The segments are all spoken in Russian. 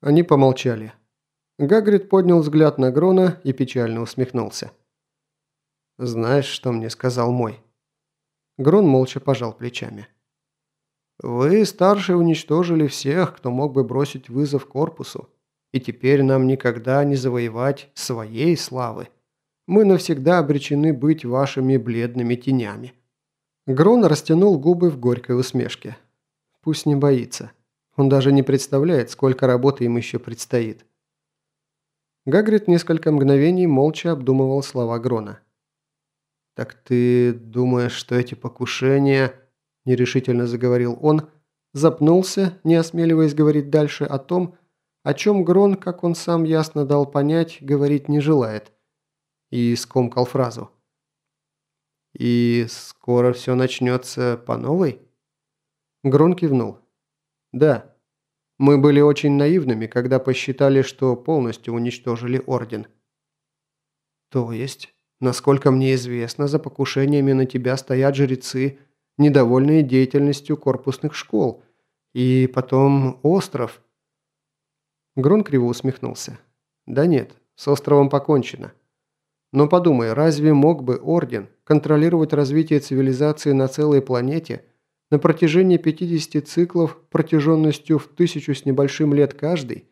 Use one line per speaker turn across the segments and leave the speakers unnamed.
Они помолчали. Гагрид поднял взгляд на Грона и печально усмехнулся. «Знаешь, что мне сказал мой?» Грон молча пожал плечами. «Вы, старшие, уничтожили всех, кто мог бы бросить вызов корпусу, и теперь нам никогда не завоевать своей славы. Мы навсегда обречены быть вашими бледными тенями». Грон растянул губы в горькой усмешке. «Пусть не боится. Он даже не представляет, сколько работы им еще предстоит». Гагрид несколько мгновений молча обдумывал слова Грона. «Так ты думаешь, что эти покушения...» – нерешительно заговорил он, запнулся, не осмеливаясь говорить дальше о том, о чем Грон, как он сам ясно дал понять, говорить не желает, и скомкал фразу. «И скоро все начнется по новой?» Грон кивнул. «Да». Мы были очень наивными, когда посчитали, что полностью уничтожили Орден. То есть, насколько мне известно, за покушениями на тебя стоят жрецы, недовольные деятельностью корпусных школ. И потом остров. Грон криво усмехнулся. Да нет, с островом покончено. Но подумай, разве мог бы Орден контролировать развитие цивилизации на целой планете – на протяжении 50 циклов протяженностью в тысячу с небольшим лет каждый,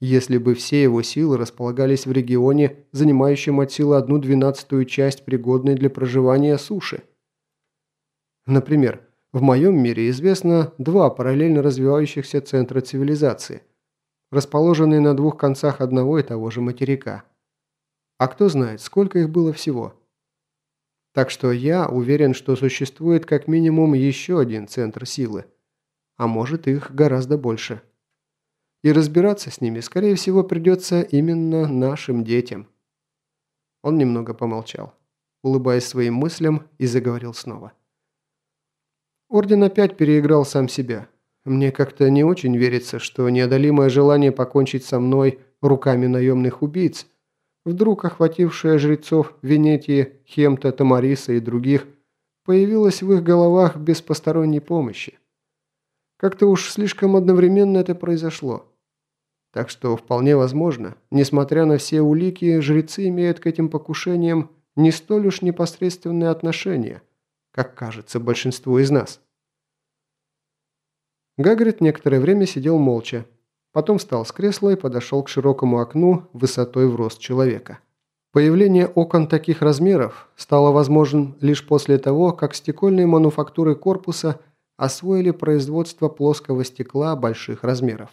если бы все его силы располагались в регионе, занимающем от силы одну двенадцатую часть пригодной для проживания суши. Например, в моем мире известно два параллельно развивающихся центра цивилизации, расположенные на двух концах одного и того же материка. А кто знает, сколько их было всего – так что я уверен, что существует как минимум еще один центр силы. А может их гораздо больше. И разбираться с ними, скорее всего, придется именно нашим детям. Он немного помолчал, улыбаясь своим мыслям, и заговорил снова. Орден опять переиграл сам себя. Мне как-то не очень верится, что неодолимое желание покончить со мной руками наемных убийц – вдруг охватившая жрецов Венетии, Хемта, Тамариса и других, появилась в их головах без посторонней помощи. Как-то уж слишком одновременно это произошло. Так что вполне возможно, несмотря на все улики, жрецы имеют к этим покушениям не столь уж непосредственное отношение, как кажется большинству из нас. Гагрид некоторое время сидел молча, Потом встал с кресла и подошел к широкому окну высотой в рост человека. Появление окон таких размеров стало возможным лишь после того, как стекольные мануфактуры корпуса освоили производство плоского стекла больших размеров.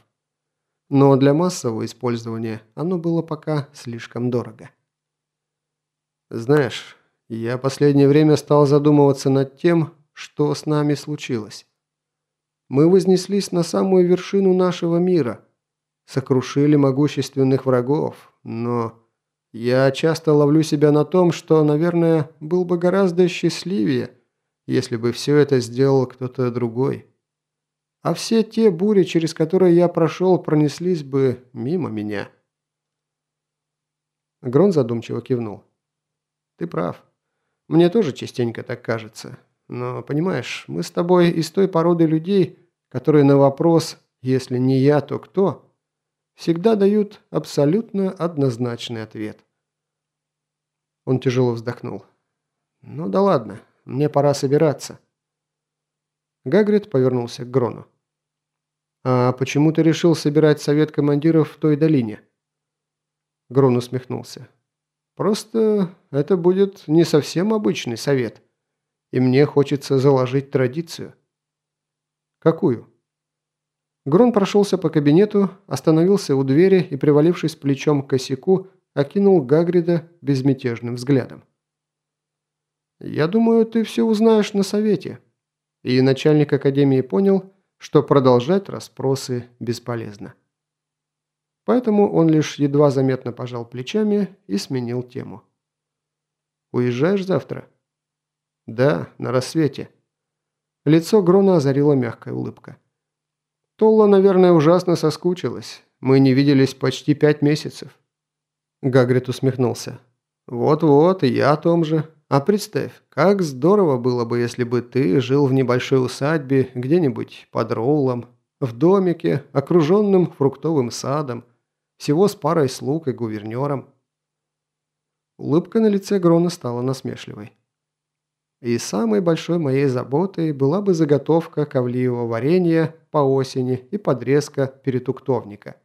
Но для массового использования оно было пока слишком дорого. Знаешь, я последнее время стал задумываться над тем, что с нами случилось. Мы вознеслись на самую вершину нашего мира, сокрушили могущественных врагов, но я часто ловлю себя на том, что, наверное, был бы гораздо счастливее, если бы все это сделал кто-то другой. А все те бури, через которые я прошел, пронеслись бы мимо меня. Грон задумчиво кивнул. Ты прав. Мне тоже частенько так кажется. Но, понимаешь, мы с тобой из той породы людей, которые на вопрос «если не я, то кто?» всегда дают абсолютно однозначный ответ. Он тяжело вздохнул. «Ну да ладно, мне пора собираться». Гагрид повернулся к Грону. «А почему ты решил собирать совет командиров в той долине?» Грон усмехнулся. «Просто это будет не совсем обычный совет, и мне хочется заложить традицию». «Какую?» Грон прошелся по кабинету, остановился у двери и, привалившись плечом к косяку, окинул Гагрида безмятежным взглядом. «Я думаю, ты все узнаешь на совете». И начальник академии понял, что продолжать расспросы бесполезно. Поэтому он лишь едва заметно пожал плечами и сменил тему. «Уезжаешь завтра?» «Да, на рассвете». Лицо Грона озарила мягкая улыбка. Толла, наверное, ужасно соскучилась. Мы не виделись почти пять месяцев». Гагрид усмехнулся. «Вот-вот, я о том же. А представь, как здорово было бы, если бы ты жил в небольшой усадьбе где-нибудь под Роулом, В домике, окруженном фруктовым садом, всего с парой слуг и гувернером. Улыбка на лице Грона стала насмешливой. И самой большой моей заботой была бы заготовка ковливого варенья по осени и подрезка перетуктовника.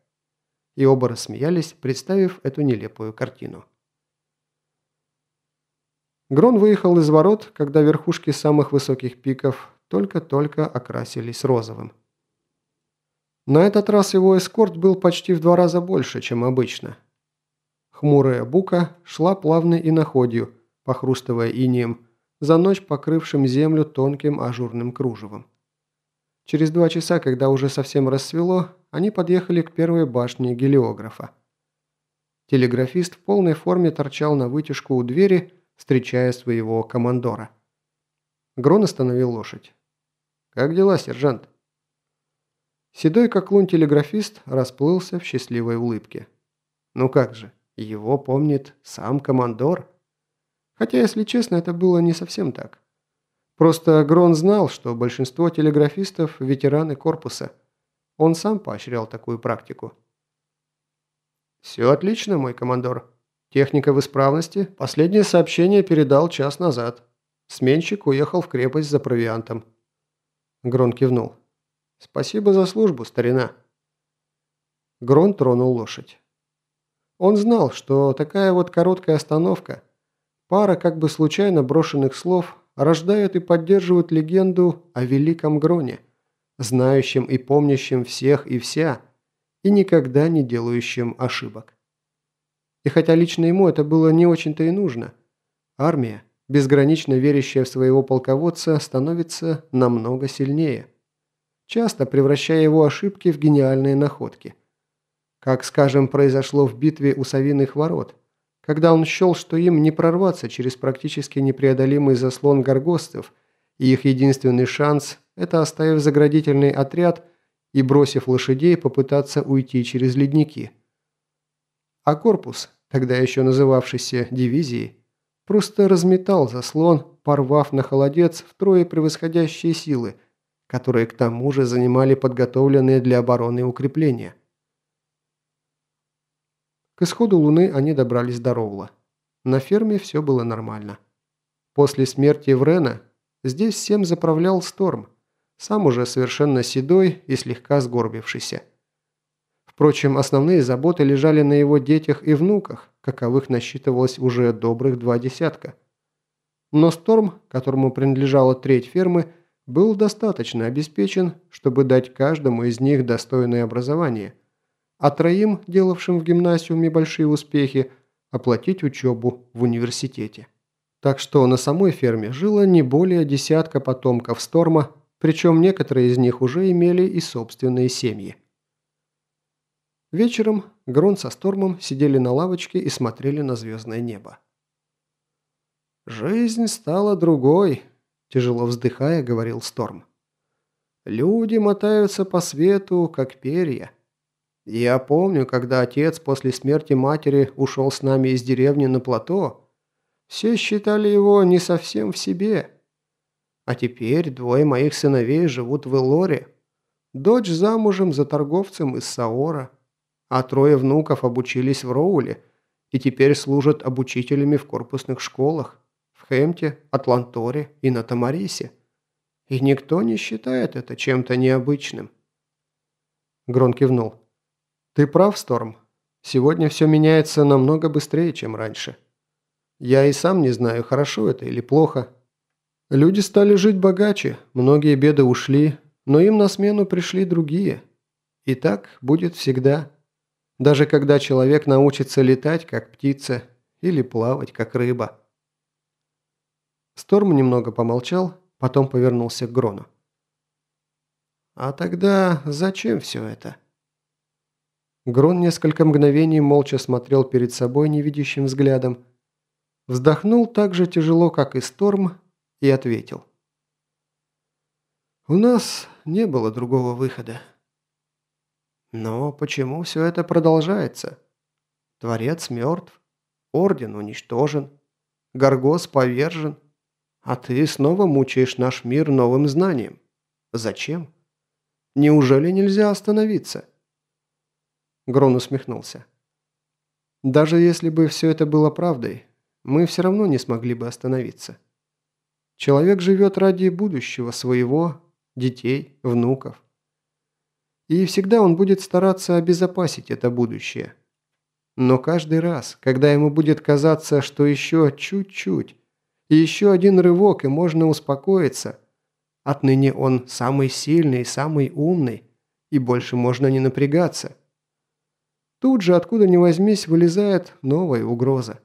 И оба рассмеялись, представив эту нелепую картину. Грон выехал из ворот, когда верхушки самых высоких пиков только-только окрасились розовым. На этот раз его эскорт был почти в два раза больше, чем обычно. Хмурая бука шла плавной иноходью, похрустывая инием, за ночь покрывшим землю тонким ажурным кружевом. Через два часа, когда уже совсем рассвело, они подъехали к первой башне гелиографа. Телеграфист в полной форме торчал на вытяжку у двери, встречая своего командора. Грон остановил лошадь. «Как дела, сержант?» Седой как лун телеграфист расплылся в счастливой улыбке. «Ну как же, его помнит сам командор?» Хотя, если честно, это было не совсем так. Просто Грон знал, что большинство телеграфистов – ветераны корпуса. Он сам поощрял такую практику. «Все отлично, мой командор», Техника в исправности. Последнее сообщение передал час назад. Сменщик уехал в крепость за провиантом. Грон кивнул. «Спасибо за службу, старина». Грон тронул лошадь. Он знал, что такая вот короткая остановка, пара как бы случайно брошенных слов, рождают и поддерживают легенду о великом Гроне, знающем и помнящем всех и вся, и никогда не делающем ошибок. И хотя лично ему это было не очень-то и нужно, армия, безгранично верящая в своего полководца, становится намного сильнее, часто превращая его ошибки в гениальные находки. Как, скажем, произошло в битве у Савиных ворот, когда он счел, что им не прорваться через практически непреодолимый заслон горгостов, и их единственный шанс – это, оставив заградительный отряд и бросив лошадей, попытаться уйти через ледники – а корпус, тогда еще называвшийся дивизией, просто разметал заслон, порвав на холодец втрое превосходящие силы, которые к тому же занимали подготовленные для обороны укрепления. К исходу Луны они добрались до Роула. На ферме все было нормально. После смерти Врена здесь всем заправлял Сторм, сам уже совершенно седой и слегка сгорбившийся. Впрочем, основные заботы лежали на его детях и внуках, каковых насчитывалось уже добрых два десятка. Но Сторм, которому принадлежала треть фермы, был достаточно обеспечен, чтобы дать каждому из них достойное образование, а троим, делавшим в гимнасиуме большие успехи, оплатить учебу в университете. Так что на самой ферме жило не более десятка потомков Сторма, причем некоторые из них уже имели и собственные семьи. Вечером Грон со Стормом сидели на лавочке и смотрели на звездное небо. «Жизнь стала другой», – тяжело вздыхая, говорил Сторм. «Люди мотаются по свету, как перья. Я помню, когда отец после смерти матери ушел с нами из деревни на плато, все считали его не совсем в себе. А теперь двое моих сыновей живут в Элоре. Дочь замужем за торговцем из Саора» а трое внуков обучились в Роуле и теперь служат обучителями в корпусных школах в Хемте, Атланторе и на Тамарисе. И никто не считает это чем-то необычным. Грон кивнул. «Ты прав, Сторм. Сегодня все меняется намного быстрее, чем раньше. Я и сам не знаю, хорошо это или плохо. Люди стали жить богаче, многие беды ушли, но им на смену пришли другие. И так будет всегда». Даже когда человек научится летать, как птица, или плавать, как рыба. Сторм немного помолчал, потом повернулся к Грону. «А тогда зачем все это?» Грон несколько мгновений молча смотрел перед собой невидящим взглядом, вздохнул так же тяжело, как и Сторм, и ответил. «У нас не было другого выхода. Но почему все это продолжается? Творец мертв, Орден уничтожен, Гаргос повержен, а ты снова мучаешь наш мир новым знанием. Зачем? Неужели нельзя остановиться?» Грон усмехнулся. «Даже если бы все это было правдой, мы все равно не смогли бы остановиться. Человек живет ради будущего своего, детей, внуков. И всегда он будет стараться обезопасить это будущее. Но каждый раз, когда ему будет казаться, что еще чуть-чуть, и еще один рывок, и можно успокоиться, отныне он самый сильный, самый умный, и больше можно не напрягаться. Тут же, откуда ни возьмись, вылезает новая угроза.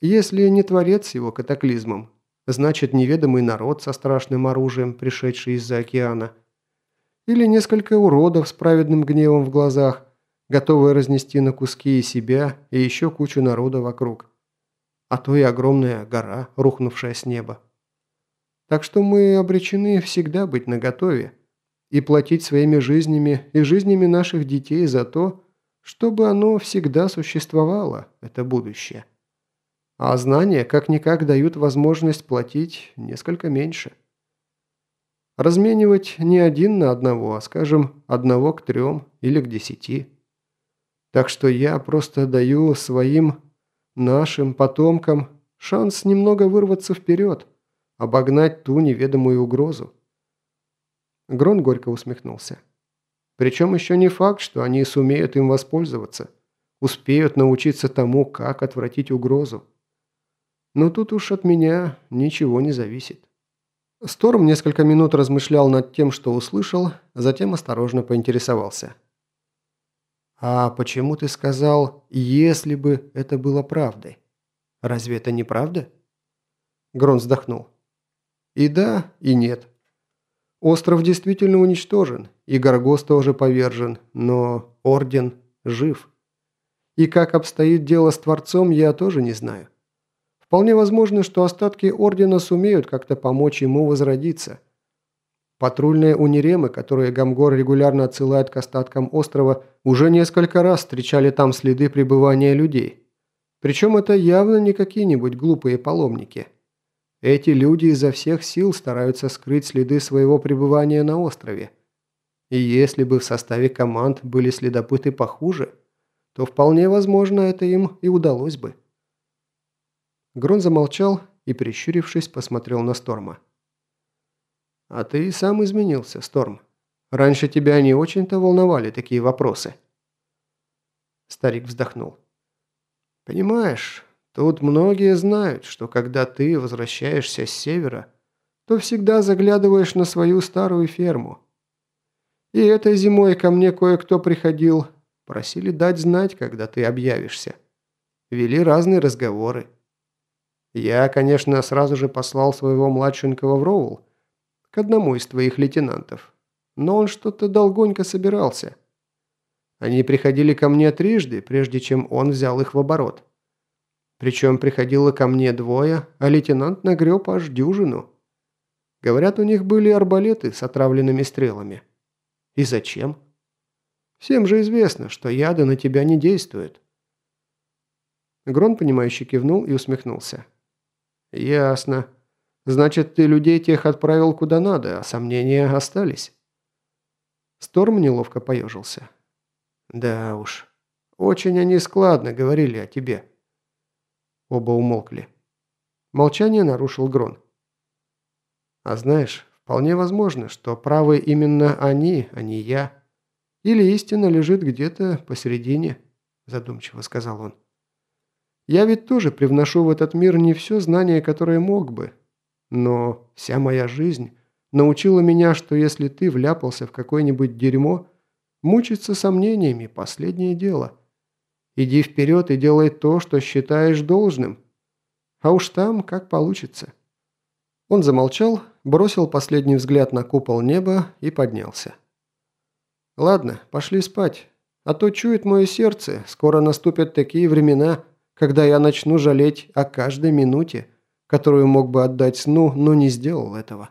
Если не творец его катаклизмом, значит неведомый народ со страшным оружием, пришедший из-за океана. Или несколько уродов с праведным гневом в глазах, готовые разнести на куски и себя, и еще кучу народа вокруг. А то и огромная гора, рухнувшая с неба. Так что мы обречены всегда быть наготове и платить своими жизнями и жизнями наших детей за то, чтобы оно всегда существовало, это будущее. А знания как-никак дают возможность платить несколько меньше. Разменивать не один на одного, а, скажем, одного к трем или к десяти. Так что я просто даю своим, нашим потомкам шанс немного вырваться вперед, обогнать ту неведомую угрозу. Грон горько усмехнулся. Причем еще не факт, что они сумеют им воспользоваться, успеют научиться тому, как отвратить угрозу. Но тут уж от меня ничего не зависит. Сторм несколько минут размышлял над тем, что услышал, затем осторожно поинтересовался. «А почему ты сказал, если бы это было правдой? Разве это не правда?» Грон вздохнул. «И да, и нет. Остров действительно уничтожен, и Гаргос тоже повержен, но Орден жив. И как обстоит дело с Творцом, я тоже не знаю. Вполне возможно, что остатки Ордена сумеют как-то помочь ему возродиться. Патрульные униремы, которые Гамгор регулярно отсылает к остаткам острова, уже несколько раз встречали там следы пребывания людей. Причем это явно не какие-нибудь глупые паломники. Эти люди изо всех сил стараются скрыть следы своего пребывания на острове. И если бы в составе команд были следопыты похуже, то вполне возможно это им и удалось бы. Грон замолчал и, прищурившись, посмотрел на Сторма. «А ты сам изменился, Сторм. Раньше тебя не очень-то волновали такие вопросы». Старик вздохнул. «Понимаешь, тут многие знают, что когда ты возвращаешься с севера, то всегда заглядываешь на свою старую ферму. И этой зимой ко мне кое-кто приходил, просили дать знать, когда ты объявишься. Вели разные разговоры. Я, конечно, сразу же послал своего младшенького в Роул, к одному из твоих лейтенантов, но он что-то долгонько собирался. Они приходили ко мне трижды, прежде чем он взял их в оборот. Причем приходило ко мне двое, а лейтенант нагреб аж дюжину. Говорят, у них были арбалеты с отравленными стрелами. И зачем? Всем же известно, что яды на тебя не действуют. Грон, понимающе кивнул и усмехнулся. «Ясно. Значит, ты людей тех отправил куда надо, а сомнения остались?» Сторм неловко поежился. «Да уж. Очень они складно говорили о тебе». Оба умолкли. Молчание нарушил Грон. «А знаешь, вполне возможно, что правы именно они, а не я. Или истина лежит где-то посередине», задумчиво сказал он. Я ведь тоже привношу в этот мир не все знание, которое мог бы. Но вся моя жизнь научила меня, что если ты вляпался в какое-нибудь дерьмо, мучиться сомнениями – последнее дело. Иди вперед и делай то, что считаешь должным. А уж там как получится. Он замолчал, бросил последний взгляд на купол неба и поднялся. «Ладно, пошли спать. А то чует мое сердце, скоро наступят такие времена – когда я начну жалеть о каждой минуте, которую мог бы отдать сну, но не сделал этого.